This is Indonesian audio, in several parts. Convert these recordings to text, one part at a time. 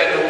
Grazie.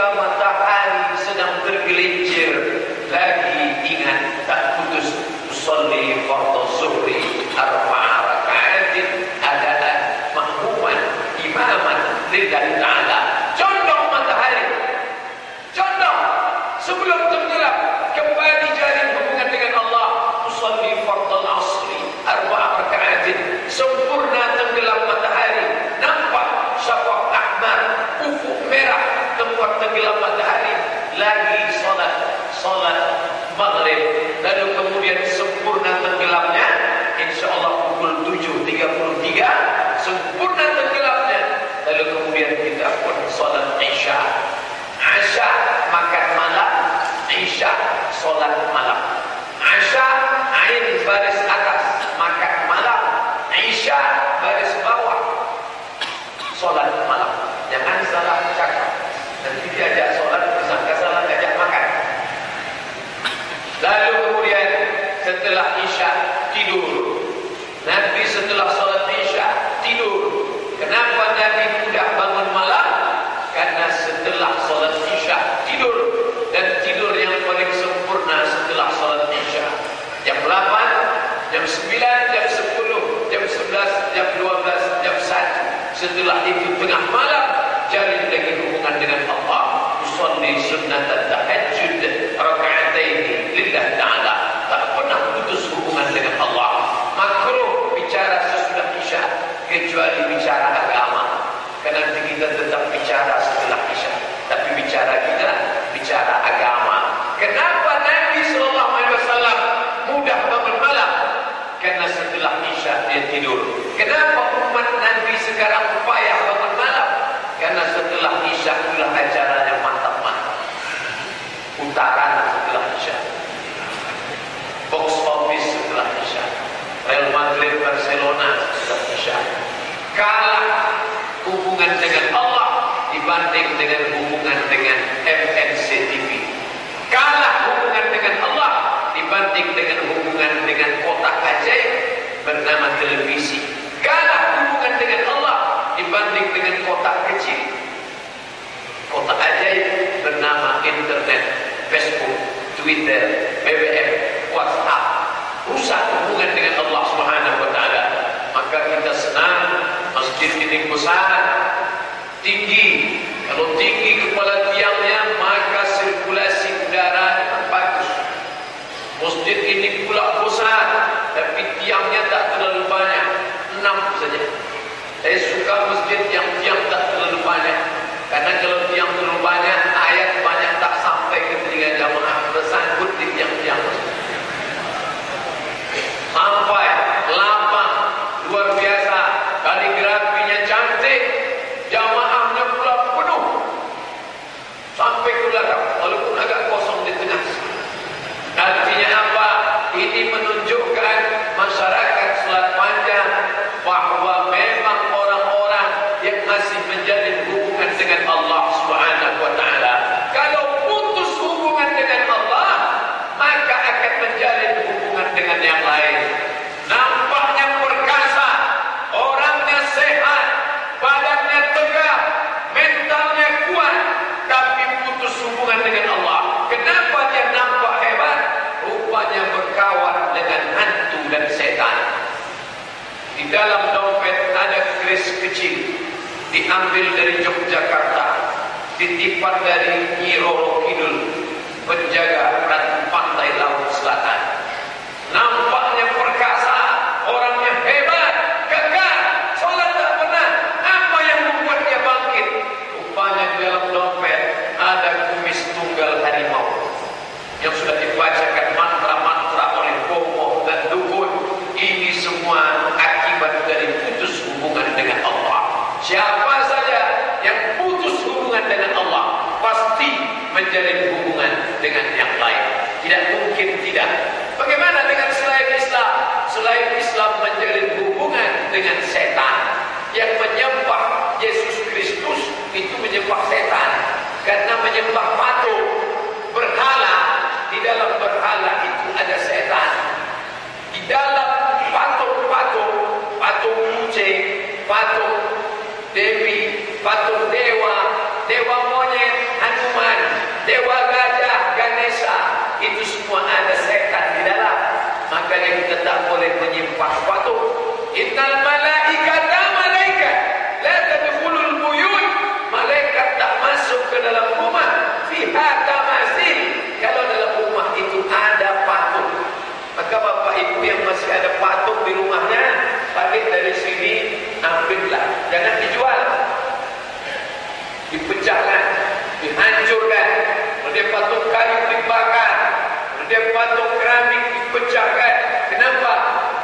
का मत kemudian sempurna tenggelamnya insyaallah pukul 7.33 sempurna tenggelamnya. Lalu kemudian kita pun salat isya. Isya makan malam isya salat malam. Isya ain baris atas makan malam isya baris bawah salat malam. Jangan salah cakap nanti diajak salat disangka salah diajak makan lalu kemudian setelah isya tidur. Nabi setelah salat isya tidur. Kenapa Nabi mudah bangun malam? Karena setelah salat isya tidur. Dan tidur yang paling sempurna setelah salat isya. Jam 8 jam 9 jam 10 jam 11 jam 12 jam 1 setelah itu tengah malam jalin lagi hubungan dengan Allah. Usolli sunnat tahajud raka'atain lillah ta'ala tak pernah putus hubungan dengan Allah makruh bicara sesudah isya kecuali bicara agama karena nanti kita tetap bicara setelah isya tapi bicara kita bicara agama kenapa Nabi sallallahu alaihi wasallam mudah bangun malam karena setelah isya dia tidur. Kenapa umat Nabi sekarang payah bangun malam? Karena setelah isya pula acaranya mantap-mantap. Utaran setelah isya. Box office setelah isya. Real Madrid Barcelona setelah isya. Kalah hubungan dengan Allah dibanding dengan hubungan dengan MNC TV kalah hubungan dengan Allah dibanding dengan hubungan dengan kotak ajaib bernama televisi. Kalah hubungan dengan Allah dibanding dengan kotak kecil. Kotak ajaib bernama internet Facebook Twitter BBM WhatsApp. Rusak hubungan dengan Allah Subhanahu wa taala. Maka kita senang masjid ini besar tinggi. Kalau tinggi kepala tiangnya maka sirkulasi udara bagus. Masjid ini pula besar tapi tiangnya enam saja saya suka masjid diambil dari Yogyakarta, titipan dari Nyi Roro Kidul, penjaga patung Dewi, patung Dewa, Dewa Monyet, Hanuman, Dewa Gajah, Ganesha. Itu semua ada setan di dalam. Maka yang kita tak boleh menyimpang patung. Innal malaikat dan malaikat. Lata bifulul buyut. Malaikat tak masuk ke dalam rumah. Fihat tak masih. Kalau dalam rumah itu ada patung. Maka bapak ibu yang masih ada patung di rumahnya balik dari sini ambillah. Jangan dijual. Dipecahkan dihancurkan. Kemudian patung kayu dibakar. Kemudian patung keramik dipecahkan. Kenapa?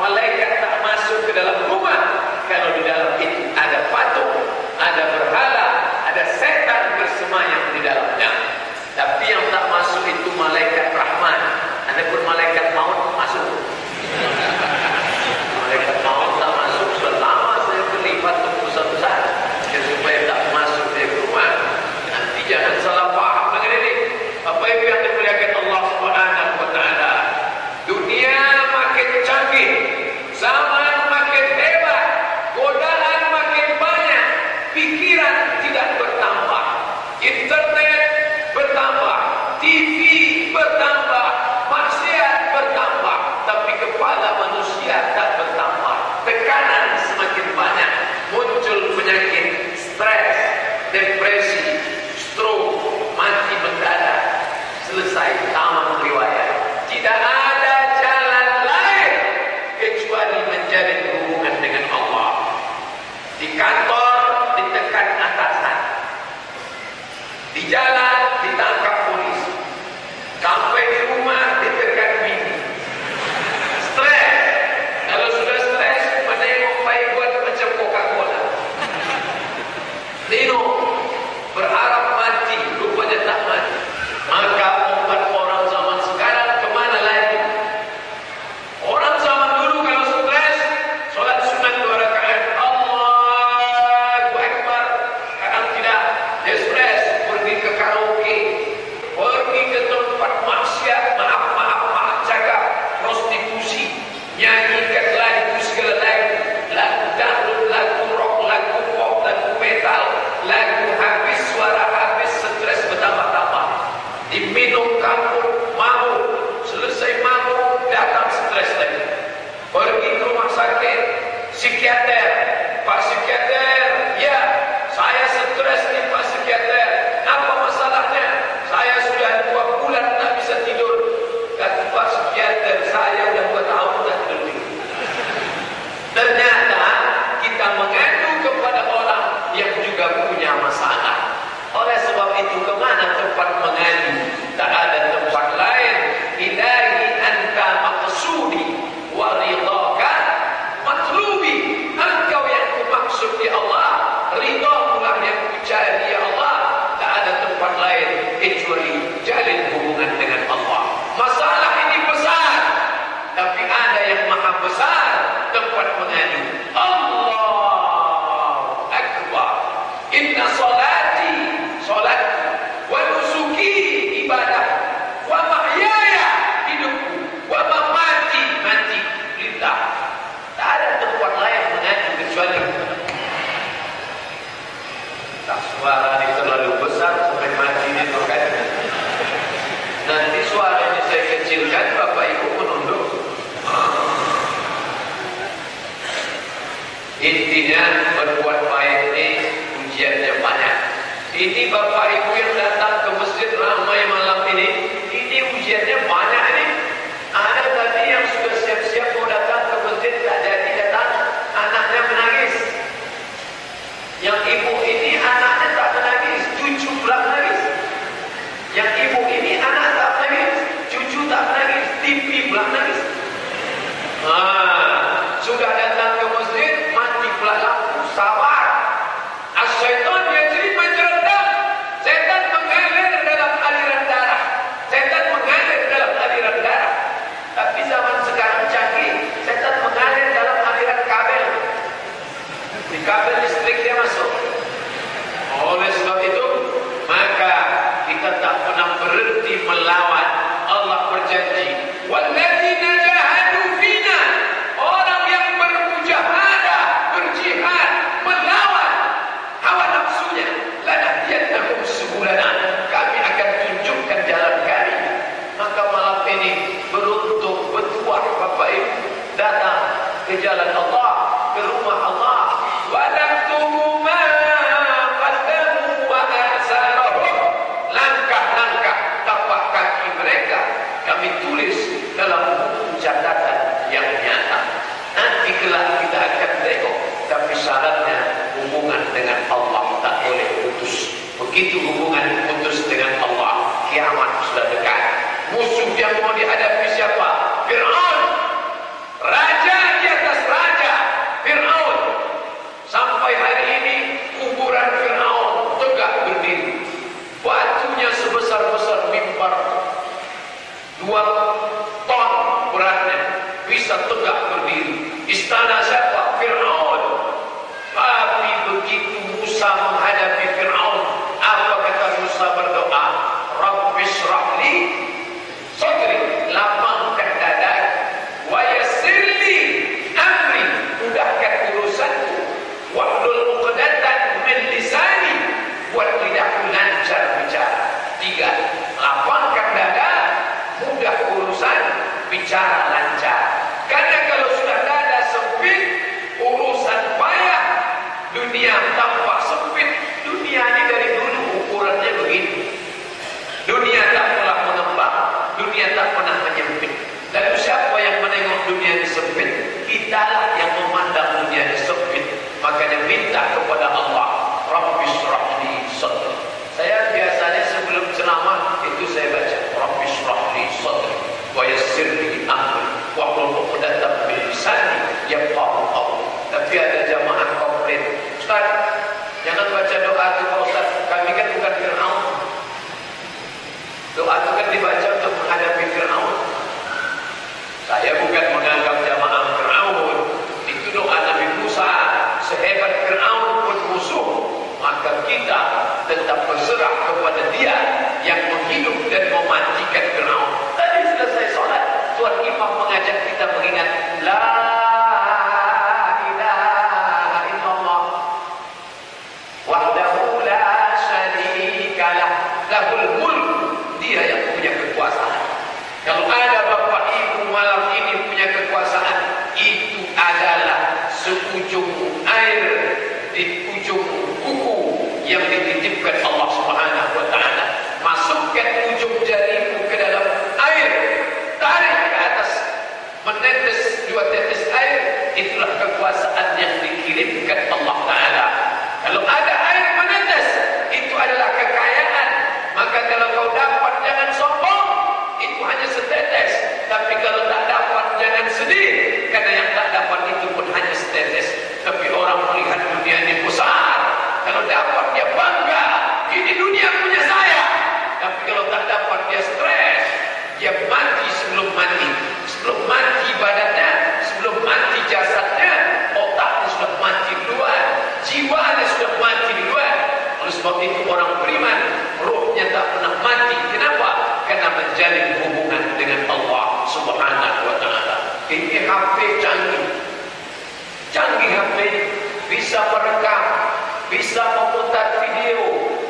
Malaikat tak masuk ke dalam rumah kalau di dalam itu.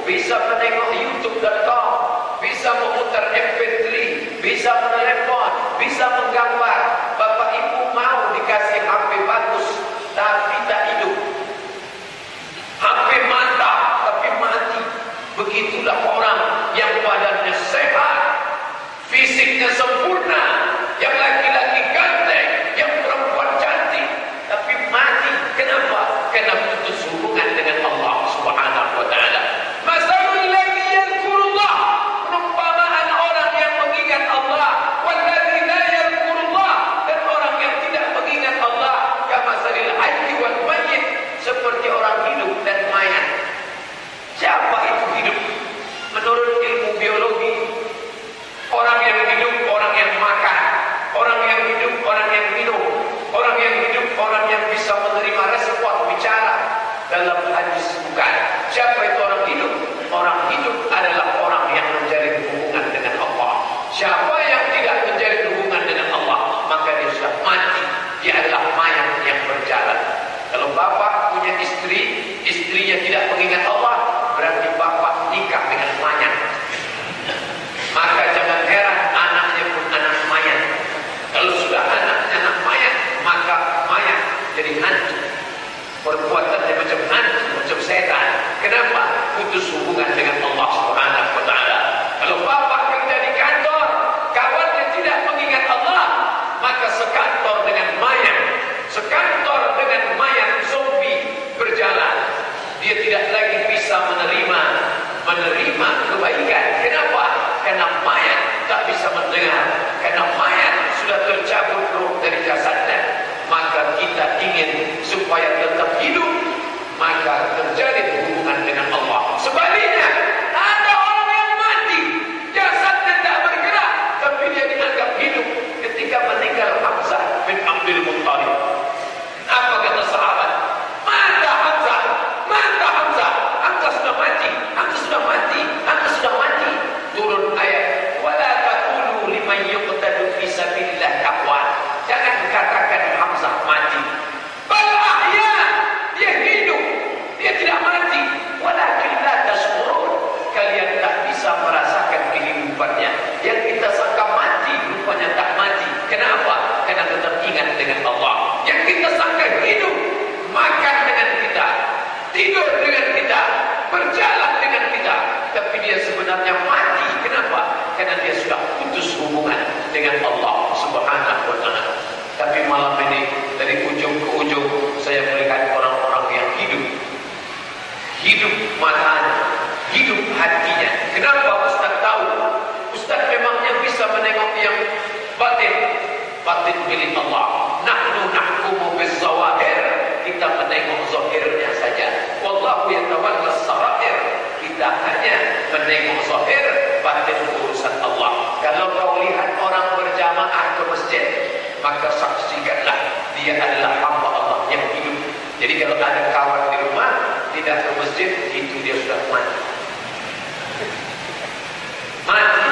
bisa menengok youtube.com, bisa memutar MP3, bisa menelepon, bisa menggambar. Bapak Ibu mau dikasih HP bagus, tapi tak hidup. HP mantap, tapi mati. Begitulah orang yang badannya sehat, fisiknya sempurna. kecerdasannya maka kita ingin supaya tetap hidup maka terjadi menengok yang batin. Batin milik Allah. Nahnu nahkumu bizawahir. Kita menengok zahirnya saja. Wallahu yatawalla sarair. Kita hanya menengok zahir batin urusan Allah. Kalau kau lihat orang berjamaah ke masjid maka saksikanlah dia adalah hamba Allah yang hidup. Jadi kalau ada kawan di rumah tidak ke masjid itu dia sudah mati. Mati.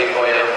দীর্ঘ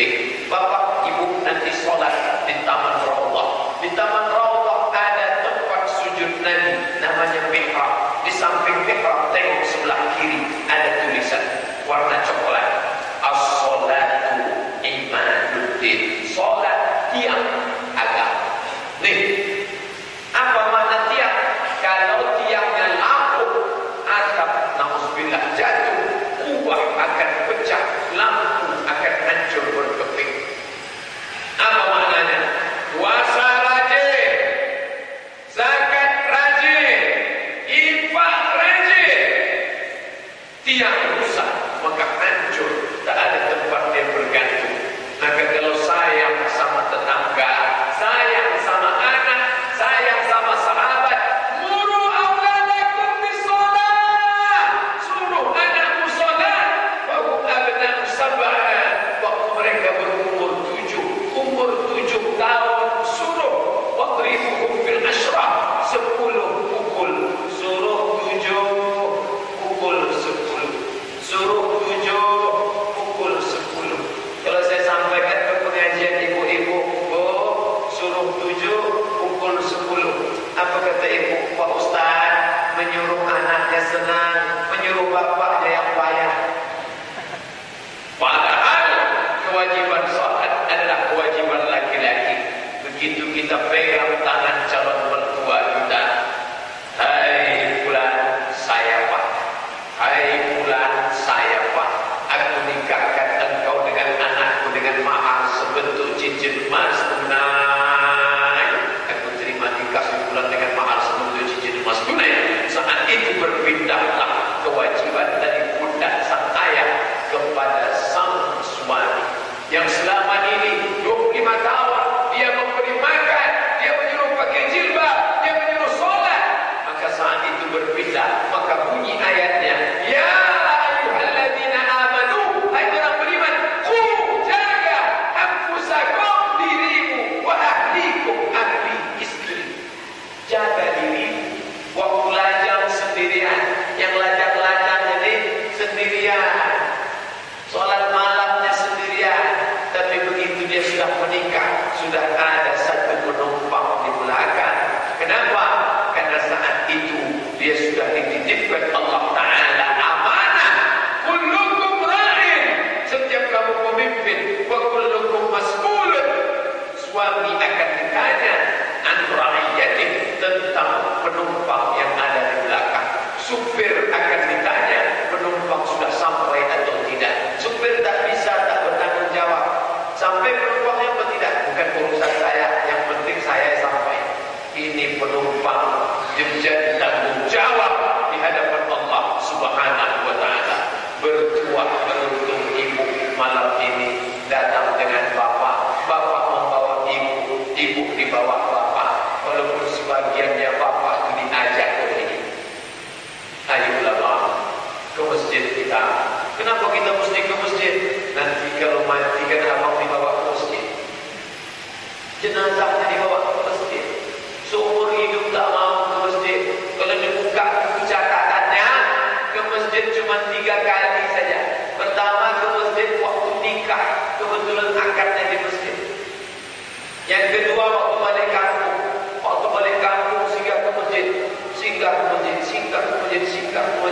dengan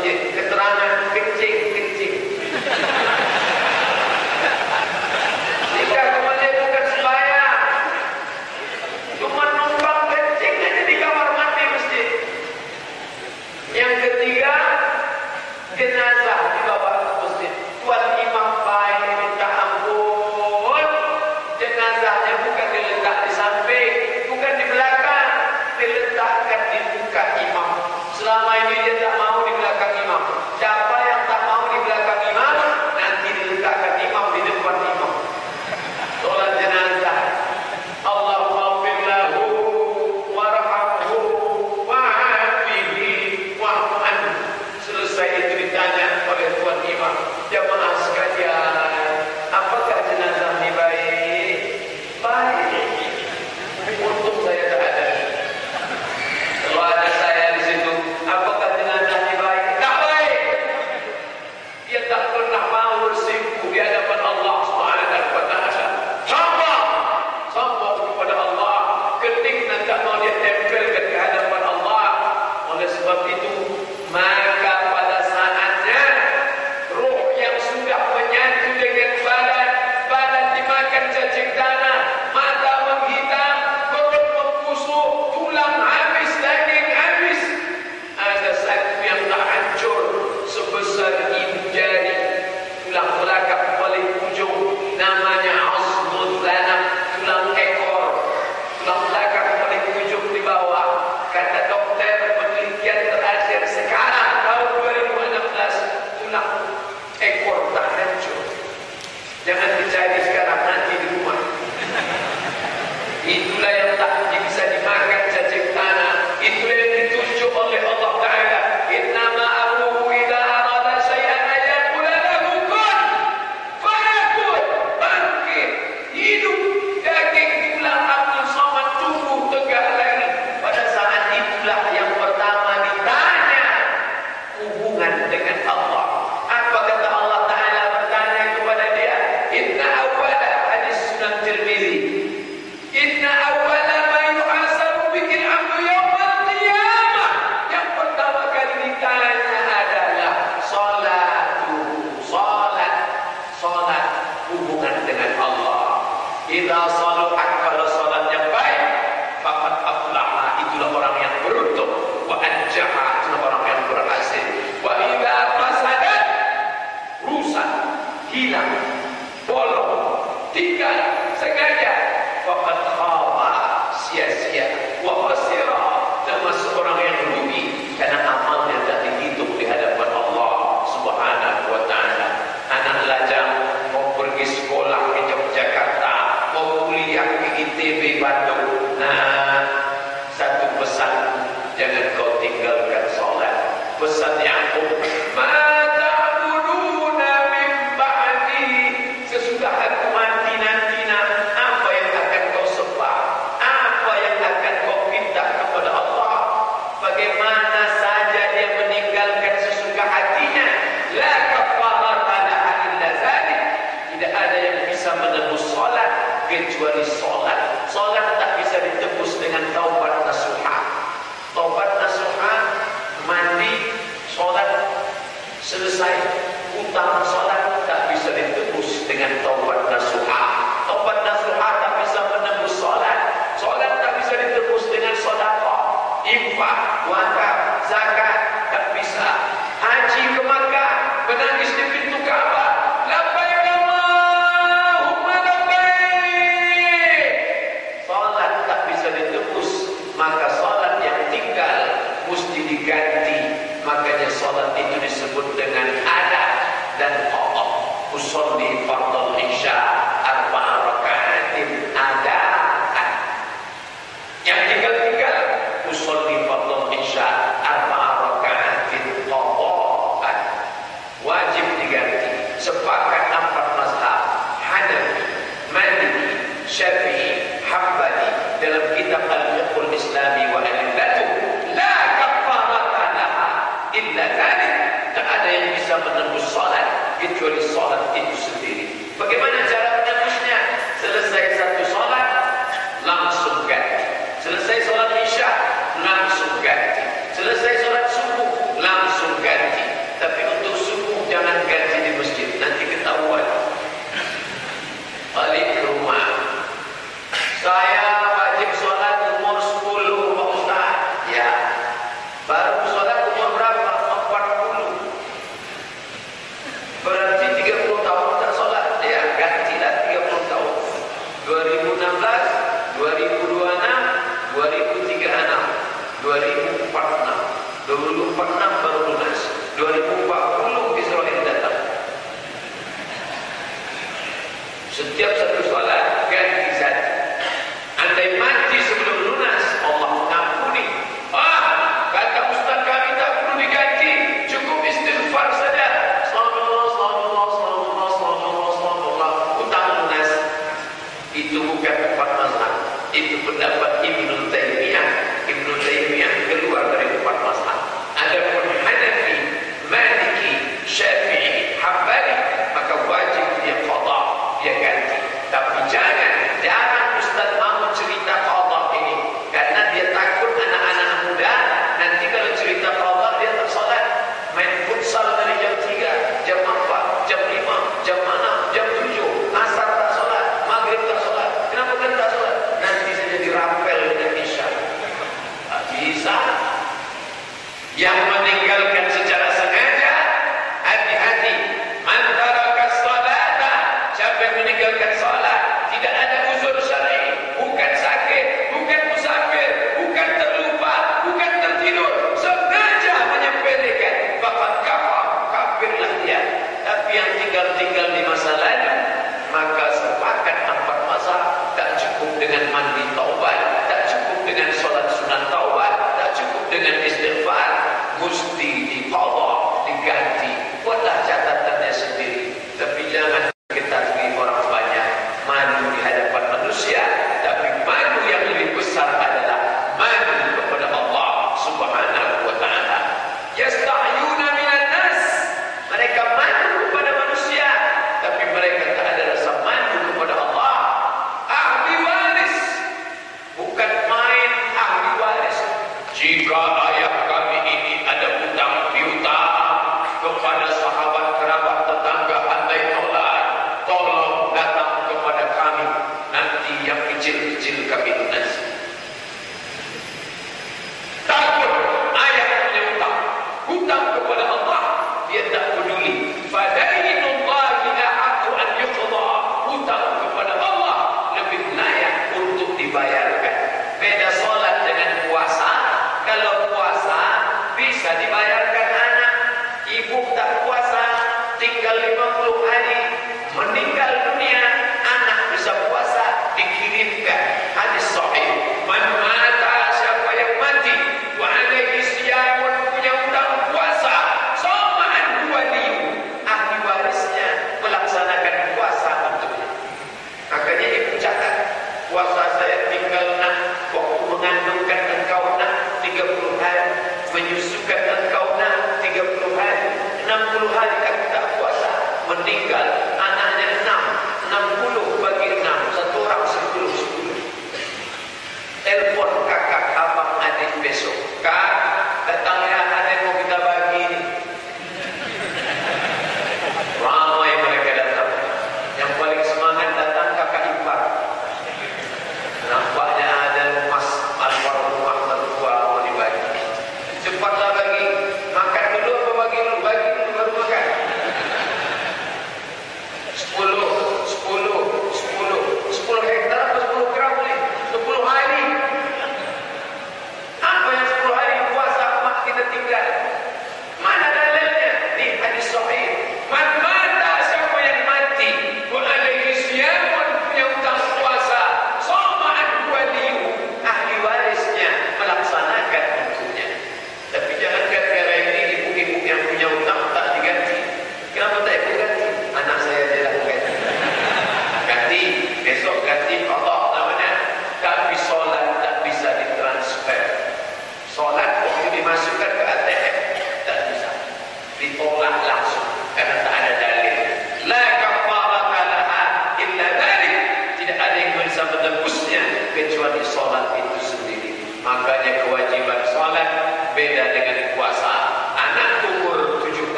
singgah ke